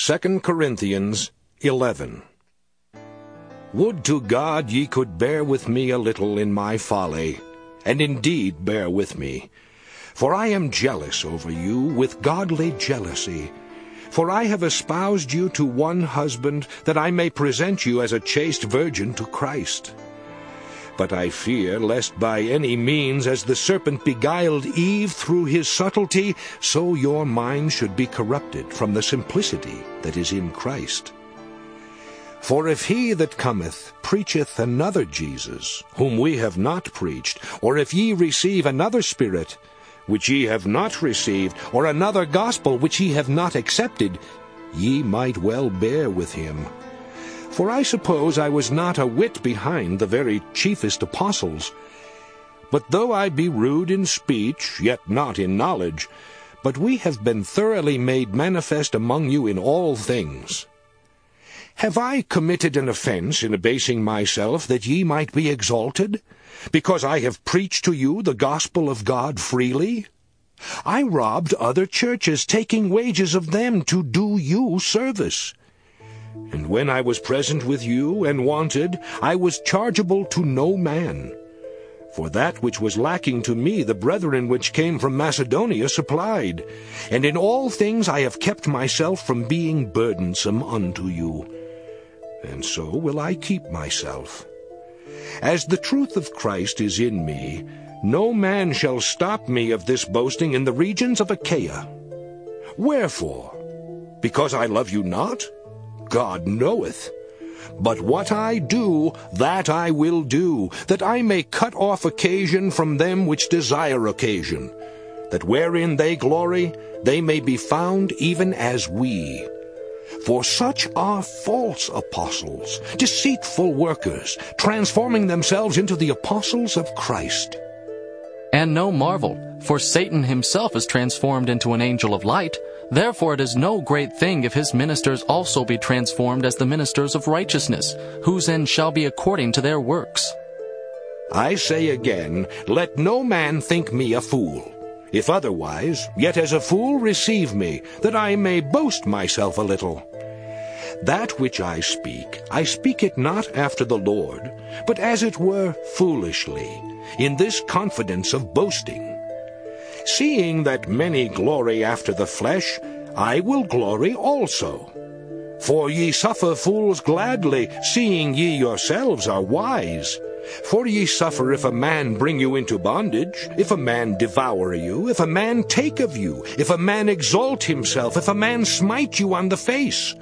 2 Corinthians 11. Would to God ye could bear with me a little in my folly, and indeed bear with me. For I am jealous over you with godly jealousy. For I have espoused you to one husband, that I may present you as a chaste virgin to Christ. But I fear lest by any means, as the serpent beguiled Eve through his subtlety, so your mind should be corrupted from the simplicity that is in Christ. For if he that cometh preacheth another Jesus, whom we have not preached, or if ye receive another Spirit, which ye have not received, or another gospel which ye have not accepted, ye might well bear with him. For I suppose I was not a whit behind the very chiefest apostles. But though I be rude in speech, yet not in knowledge, but we have been thoroughly made manifest among you in all things. Have I committed an offense in abasing myself that ye might be exalted? Because I have preached to you the gospel of God freely? I robbed other churches, taking wages of them to do you service. And when I was present with you and wanted, I was chargeable to no man. For that which was lacking to me the brethren which came from Macedonia supplied, and in all things I have kept myself from being burdensome unto you and so will I keep myself. As the truth of Christ is in me, no man shall stop me of this boasting in the regions of Achaia. Wherefore? Because I love you not? God knoweth. But what I do, that I will do, that I may cut off occasion from them which desire occasion, that wherein they glory, they may be found even as we. For such are false apostles, deceitful workers, transforming themselves into the apostles of Christ. And no marvel, for Satan himself is transformed into an angel of light. Therefore it is no great thing if his ministers also be transformed as the ministers of righteousness, whose end shall be according to their works. I say again, let no man think me a fool. If otherwise, yet as a fool receive me, that I may boast myself a little. That which I speak, I speak it not after the Lord, but as it were foolishly, in this confidence of boasting. Seeing that many glory after the flesh, I will glory also. For ye suffer fools gladly, seeing ye yourselves are wise. For ye suffer if a man bring you into bondage, if a man devour you, if a man take of you, if a man exalt himself, if a man smite you on the face.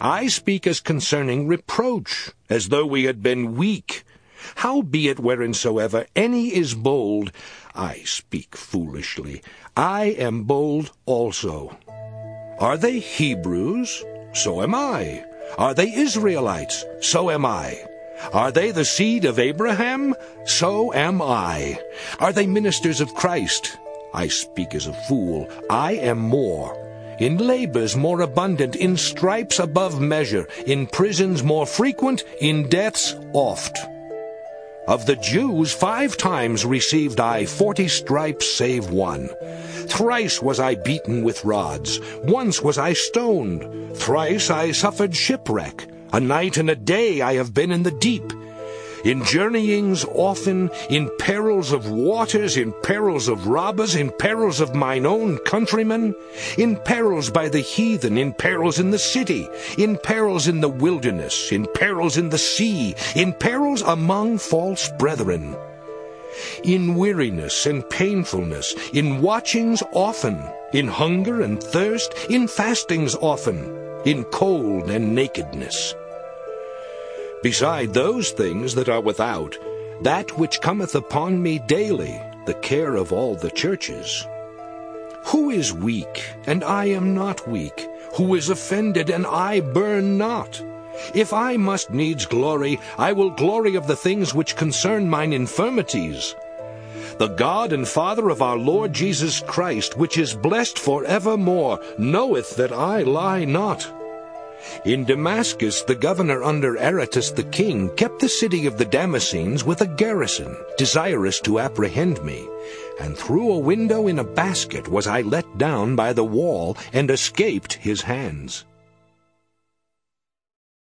I speak as concerning reproach, as though we had been weak. Howbeit whereinsoever any is bold, I speak foolishly. I am bold also. Are they Hebrews? So am I. Are they Israelites? So am I. Are they the seed of Abraham? So am I. Are they ministers of Christ? I speak as a fool. I am more. In labors more abundant, in stripes above measure, in prisons more frequent, in deaths oft. Of the Jews five times received I forty stripes save one. Thrice was I beaten with rods, once was I stoned, thrice I suffered shipwreck. A night and a day I have been in the deep. In journeyings often, in perils of waters, in perils of robbers, in perils of mine own countrymen, in perils by the heathen, in perils in the city, in perils in the wilderness, in perils in the sea, in perils among false brethren. In weariness and painfulness, in watchings often, in hunger and thirst, in fastings often, in cold and nakedness. Beside those things that are without, that which cometh upon me daily, the care of all the churches. Who is weak, and I am not weak? Who is offended, and I burn not? If I must needs glory, I will glory of the things which concern mine infirmities. The God and Father of our Lord Jesus Christ, which is blessed for evermore, knoweth that I lie not. In Damascus, the governor under Aretas the king kept the city of the Damascenes with a garrison, desirous to apprehend me. And through a window in a basket was I let down by the wall, and escaped his hands.